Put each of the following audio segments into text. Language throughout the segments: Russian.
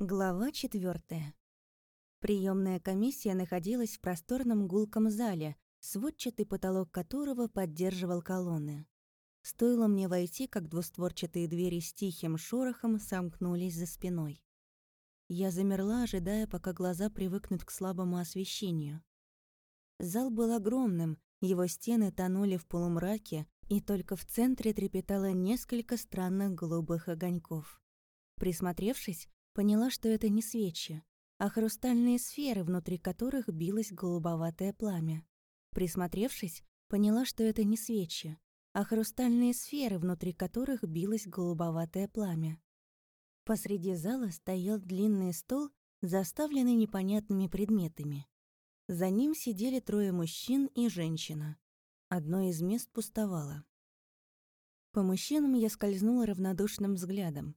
Глава четвертая. Приемная комиссия находилась в просторном гулком зале, сводчатый потолок которого поддерживал колонны. Стоило мне войти, как двустворчатые двери с тихим шорохом сомкнулись за спиной. Я замерла, ожидая, пока глаза привыкнут к слабому освещению. Зал был огромным, его стены тонули в полумраке, и только в центре трепетало несколько странных голубых огоньков. Присмотревшись, Поняла, что это не свечи, а хрустальные сферы, внутри которых билось голубоватое пламя. Присмотревшись, поняла, что это не свечи, а хрустальные сферы, внутри которых билось голубоватое пламя. Посреди зала стоял длинный стол, заставленный непонятными предметами. За ним сидели трое мужчин и женщина. Одно из мест пустовало. По мужчинам я скользнула равнодушным взглядом.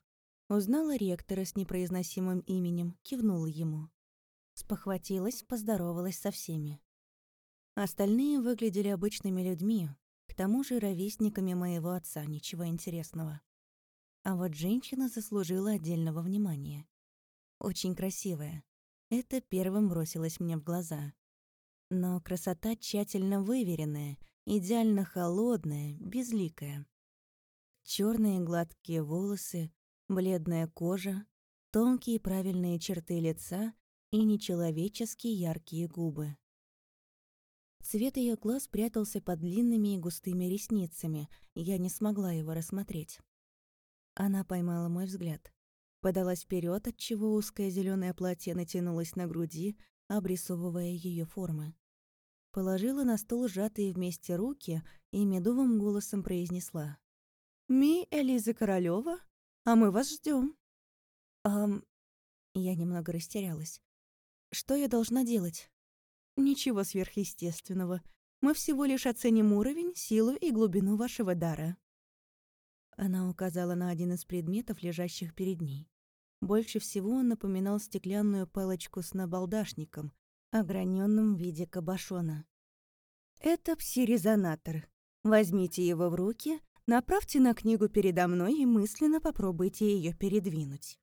Узнала ректора с непроизносимым именем, кивнула ему. Спохватилась, поздоровалась со всеми. Остальные выглядели обычными людьми, к тому же ровесниками моего отца, ничего интересного. А вот женщина заслужила отдельного внимания. Очень красивая. Это первым бросилось мне в глаза. Но красота тщательно выверенная, идеально холодная, безликая. Черные гладкие волосы, Бледная кожа, тонкие правильные черты лица и нечеловечески яркие губы. Цвет ее глаз прятался под длинными и густыми ресницами, и я не смогла его рассмотреть. Она поймала мой взгляд. Подалась вперед, отчего узкое зеленое платье натянулось на груди, обрисовывая ее формы. Положила на стол сжатые вместе руки и медовым голосом произнесла. «Ми Элиза Королева, а мы вас ждем. Ам... Я немного растерялась. Что я должна делать? Ничего сверхъестественного. Мы всего лишь оценим уровень, силу и глубину вашего дара. Она указала на один из предметов, лежащих перед ней. Больше всего он напоминал стеклянную палочку с набалдашником, ограненным в виде кабошона. «Это пси-резонатор. Возьмите его в руки Направьте на книгу передо мной и мысленно попробуйте ее передвинуть.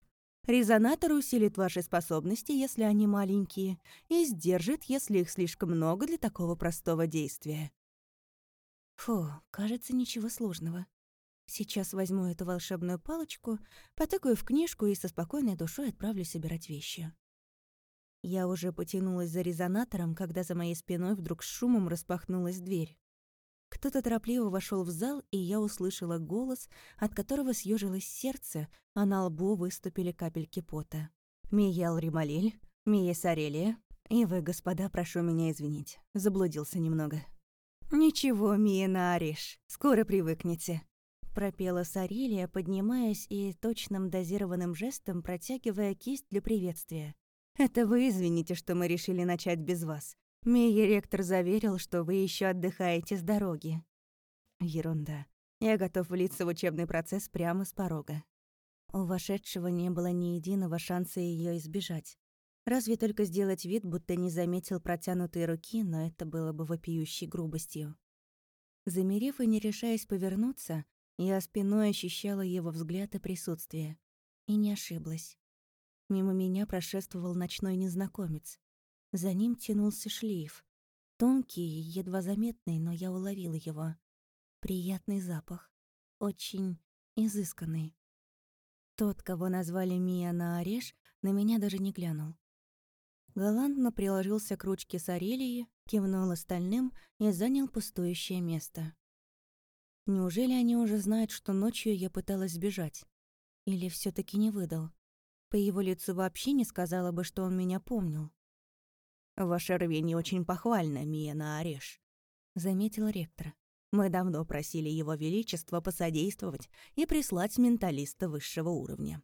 Резонатор усилит ваши способности, если они маленькие, и сдержит, если их слишком много для такого простого действия. Фу, кажется, ничего сложного. Сейчас возьму эту волшебную палочку, потыкаю в книжку и со спокойной душой отправлю собирать вещи. Я уже потянулась за резонатором, когда за моей спиной вдруг с шумом распахнулась дверь. Кто-то торопливо вошел в зал, и я услышала голос, от которого съежилось сердце, а на лбу выступили капельки пота. «Миял Рималиль, Мия Сарелия, и вы, господа, прошу меня извинить, заблудился немного». «Ничего, Мия Наариш, скоро привыкнете», — пропела Сарелия, поднимаясь и точным дозированным жестом протягивая кисть для приветствия. «Это вы извините, что мы решили начать без вас. Мия ректор заверил, что вы еще отдыхаете с дороги. Ерунда. Я готов влиться в учебный процесс прямо с порога. У вошедшего не было ни единого шанса ее избежать. Разве только сделать вид, будто не заметил протянутые руки, но это было бы вопиющей грубостью. Замерев и не решаясь повернуться, я спиной ощущала его взгляд и присутствие. И не ошиблась. Мимо меня прошествовал ночной незнакомец. За ним тянулся шлейф. Тонкий, едва заметный, но я уловила его. Приятный запах. Очень изысканный. Тот, кого назвали Мия на ореш, на меня даже не глянул. Галантно приложился к ручке с Арелии, кивнул остальным и занял пустующее место. Неужели они уже знают, что ночью я пыталась сбежать? Или все таки не выдал? По его лицу вообще не сказала бы, что он меня помнил. «Ваше рвение очень похвально, Миена Ореш», — заметил ректор. «Мы давно просили Его Величество посодействовать и прислать менталиста высшего уровня.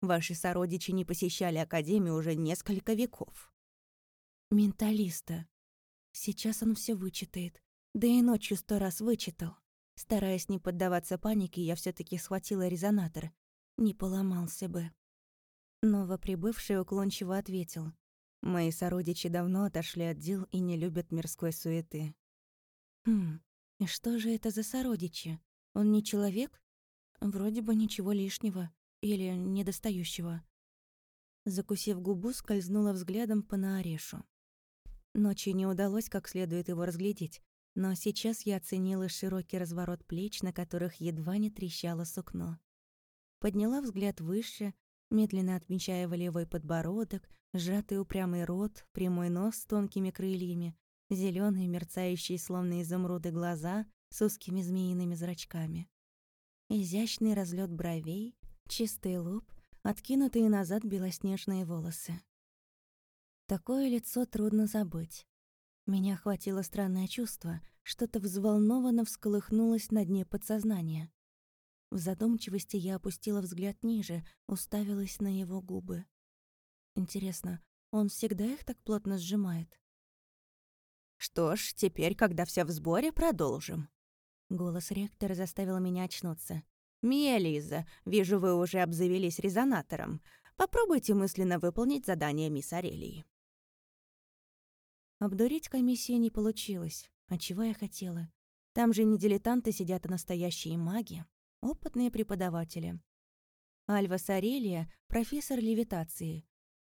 Ваши сородичи не посещали Академию уже несколько веков». «Менталиста. Сейчас он все вычитает. Да и ночью сто раз вычитал. Стараясь не поддаваться панике, я все таки схватила резонатор. Не поломался бы». Новоприбывший уклончиво ответил. Мои сородичи давно отошли от дел и не любят мирской суеты. Хм, и что же это за сородичи? Он не человек? Вроде бы ничего лишнего или недостающего. Закусив губу, скользнула взглядом по Наарешу. Ночью не удалось как следует его разглядеть, но сейчас я оценила широкий разворот плеч, на которых едва не трещало сукно. Подняла взгляд выше, медленно отмечая волевой подбородок, сжатый упрямый рот, прямой нос с тонкими крыльями, зеленые мерцающие словно изумруды глаза с узкими змеиными зрачками. Изящный разлет бровей, чистый лоб, откинутые назад белоснежные волосы. Такое лицо трудно забыть. Меня охватило странное чувство, что-то взволнованно всколыхнулось на дне подсознания. В задумчивости я опустила взгляд ниже, уставилась на его губы. Интересно, он всегда их так плотно сжимает? «Что ж, теперь, когда все в сборе, продолжим». Голос ректора заставил меня очнуться. «Мия Лиза, вижу, вы уже обзавелись резонатором. Попробуйте мысленно выполнить задание мисс Арелии». Обдурить комиссию не получилось. А чего я хотела? Там же не дилетанты сидят, а настоящие маги, опытные преподаватели. Альва Сарелия — профессор левитации.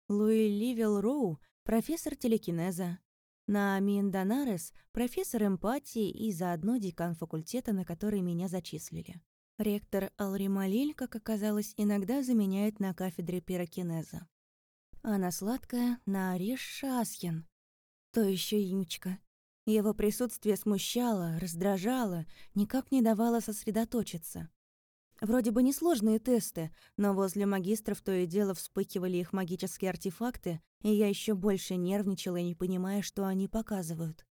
Луи Ливел Роу — профессор телекинеза. Наамин Донарес — профессор эмпатии и заодно декан факультета, на который меня зачислили. Ректор Алрималиль, как оказалось, иногда заменяет на кафедре пирокинеза. Она сладкая на Ариш Шасхин. То еще имечко. Его присутствие смущало, раздражало, никак не давало сосредоточиться. Вроде бы несложные тесты, но возле магистров то и дело вспыхивали их магические артефакты, и я еще больше нервничала, не понимая, что они показывают.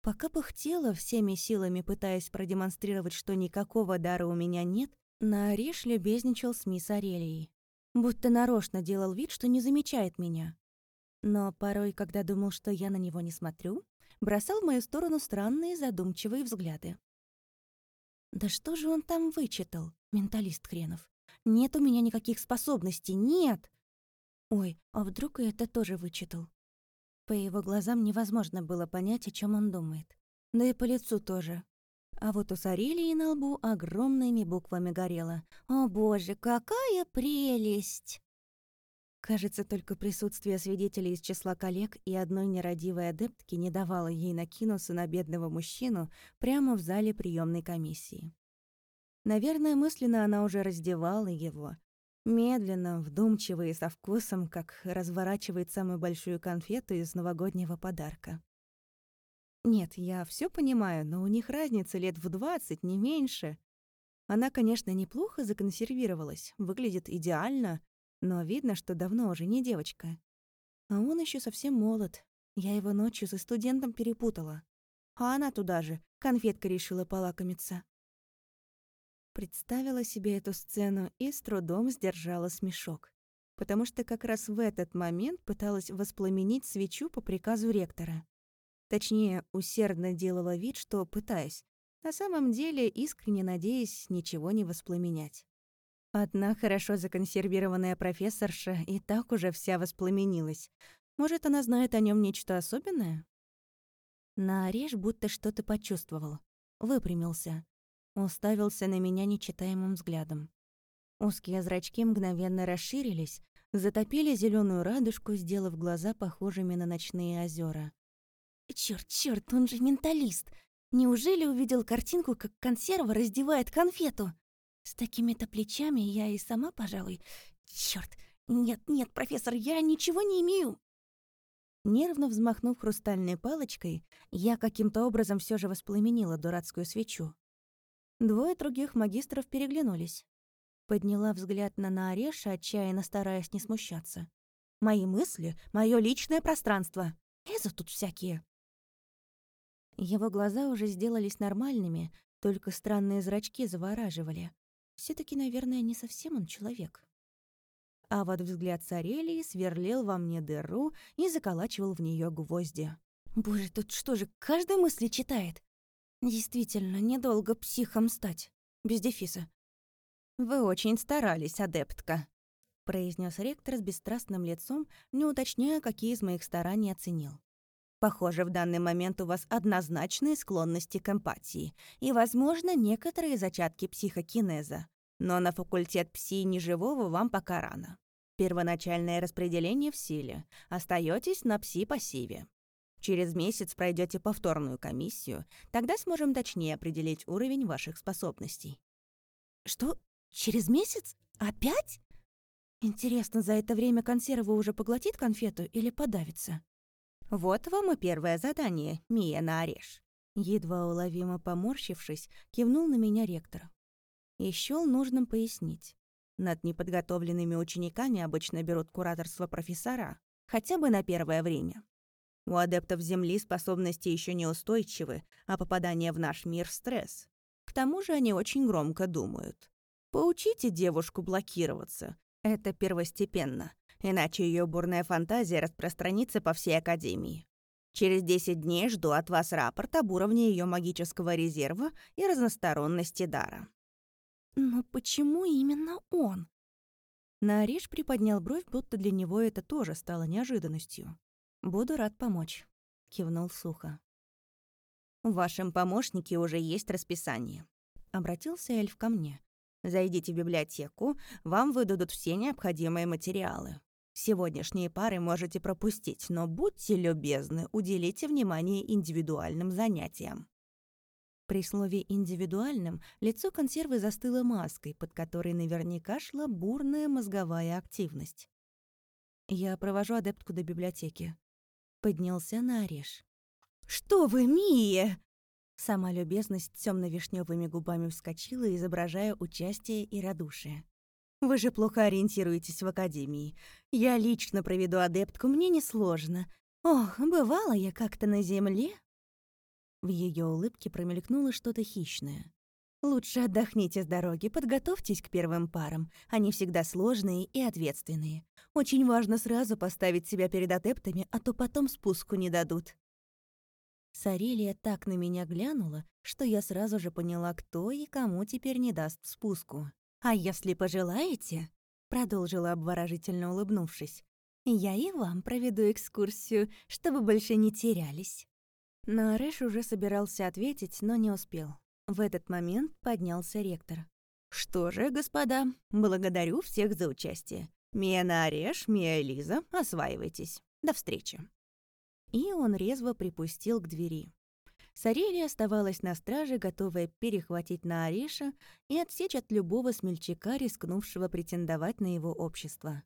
Пока пыхтела, всеми силами пытаясь продемонстрировать, что никакого дара у меня нет, Нариш любезничал с мисс Арелией. Будто нарочно делал вид, что не замечает меня. Но порой, когда думал, что я на него не смотрю, бросал в мою сторону странные задумчивые взгляды. Да что же он там вычитал, менталист хренов? Нет у меня никаких способностей, нет! Ой, а вдруг и это тоже вычитал? По его глазам невозможно было понять, о чем он думает. Да и по лицу тоже. А вот у Сарелии на лбу огромными буквами горело. «О боже, какая прелесть!» Кажется, только присутствие свидетелей из числа коллег и одной нерадивой адептки не давало ей накинуться на бедного мужчину прямо в зале приемной комиссии. Наверное, мысленно она уже раздевала его, Медленно, вдумчиво и со вкусом, как разворачивает самую большую конфету из новогоднего подарка. Нет, я все понимаю, но у них разница лет в двадцать, не меньше. Она, конечно, неплохо законсервировалась, выглядит идеально, но видно, что давно уже не девочка. А он еще совсем молод. Я его ночью со студентом перепутала. А она туда же, конфетка решила полакомиться. Представила себе эту сцену и с трудом сдержала смешок, потому что как раз в этот момент пыталась воспламенить свечу по приказу ректора. Точнее, усердно делала вид, что пытаюсь, на самом деле искренне надеясь ничего не воспламенять. Одна хорошо законсервированная профессорша и так уже вся воспламенилась. Может, она знает о нем нечто особенное? Наореш будто что-то почувствовал. Выпрямился. Уставился на меня нечитаемым взглядом. Узкие зрачки мгновенно расширились, затопили зеленую радужку, сделав глаза похожими на ночные озера. Черт, черт, он же менталист! Неужели увидел картинку, как консерва раздевает конфету? С такими-то плечами я и сама, пожалуй... Черт! Нет, нет, профессор, я ничего не имею. Нервно взмахнув хрустальной палочкой, я каким-то образом все же воспламенила дурацкую свечу. Двое других магистров переглянулись. Подняла взгляд на Наареша, отчаянно стараясь не смущаться. «Мои мысли — мое личное пространство. Эзо тут всякие». Его глаза уже сделались нормальными, только странные зрачки завораживали. Все таки наверное, не совсем он человек. А вот взгляд Сарелии сверлил во мне дыру и заколачивал в нее гвозди. «Боже, тут что же, каждой мысли читает? Действительно, недолго психом стать. Без дефиса. «Вы очень старались, адептка», — произнес ректор с бесстрастным лицом, не уточняя, какие из моих стараний оценил. «Похоже, в данный момент у вас однозначные склонности к эмпатии и, возможно, некоторые зачатки психокинеза. Но на факультет пси неживого вам пока рано. Первоначальное распределение в силе. Остаетесь на пси-пассиве. Через месяц пройдете повторную комиссию, тогда сможем точнее определить уровень ваших способностей. Что? Через месяц? Опять? Интересно, за это время консерва уже поглотит конфету или подавится? Вот вам и первое задание, Мия на ореш. Едва уловимо поморщившись, кивнул на меня ректор. И счёл нужным пояснить. Над неподготовленными учениками обычно берут кураторство профессора, хотя бы на первое время. У адептов Земли способности еще неустойчивы, а попадание в наш мир — стресс. К тому же они очень громко думают. Поучите девушку блокироваться. Это первостепенно, иначе ее бурная фантазия распространится по всей Академии. Через 10 дней жду от вас рапорт об уровне ее магического резерва и разносторонности дара. «Но почему именно он?» Нариш приподнял бровь, будто для него это тоже стало неожиданностью. «Буду рад помочь», — кивнул сухо. «В вашем помощнике уже есть расписание», — обратился эльф ко мне. «Зайдите в библиотеку, вам выдадут все необходимые материалы. Сегодняшние пары можете пропустить, но будьте любезны, уделите внимание индивидуальным занятиям. При слове «индивидуальным» лицо консервы застыло маской, под которой наверняка шла бурная мозговая активность. «Я провожу адептку до библиотеки». Поднялся на. «Что вы, Мия!» Сама любезность темно-вишневыми губами вскочила, изображая участие и радушие. «Вы же плохо ориентируетесь в академии. Я лично проведу адептку, мне несложно. Ох, бывала я как-то на земле, в ее улыбке промелькнуло что-то хищное. «Лучше отдохните с дороги, подготовьтесь к первым парам. Они всегда сложные и ответственные. Очень важно сразу поставить себя перед адептами, а то потом спуску не дадут». Сарелия так на меня глянула, что я сразу же поняла, кто и кому теперь не даст спуску. «А если пожелаете», — продолжила обворожительно улыбнувшись, «я и вам проведу экскурсию, чтобы больше не терялись». Но Арэш уже собирался ответить, но не успел. В этот момент поднялся ректор. «Что же, господа, благодарю всех за участие. Мия на Ореш, Мия Элиза, осваивайтесь. До встречи». И он резво припустил к двери. Сарелия оставалась на страже, готовая перехватить на Ореша и отсечь от любого смельчака, рискнувшего претендовать на его общество.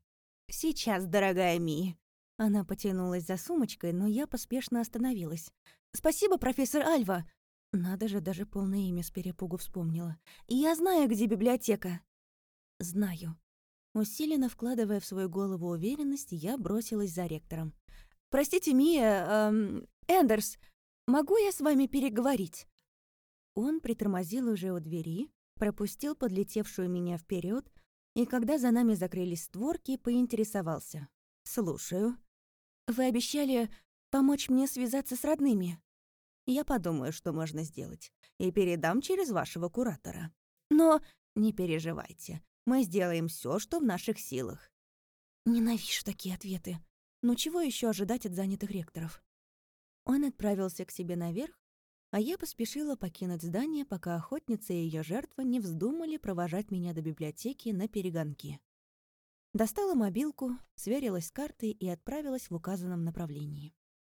«Сейчас, дорогая Ми!» Она потянулась за сумочкой, но я поспешно остановилась. «Спасибо, профессор Альва!» Надо же, даже полное имя с перепугу вспомнила. «Я знаю, где библиотека!» «Знаю». Усиленно вкладывая в свою голову уверенность, я бросилась за ректором. «Простите, Мия... Эм, Эндерс, могу я с вами переговорить?» Он притормозил уже у двери, пропустил подлетевшую меня вперед, и когда за нами закрылись створки, поинтересовался. «Слушаю». «Вы обещали помочь мне связаться с родными?» Я подумаю, что можно сделать, и передам через вашего куратора. Но не переживайте, мы сделаем все, что в наших силах. Ненавижу такие ответы. Но чего еще ожидать от занятых ректоров? Он отправился к себе наверх, а я поспешила покинуть здание, пока охотница и ее жертва не вздумали провожать меня до библиотеки на перегонки. Достала мобилку, сверилась с картой и отправилась в указанном направлении.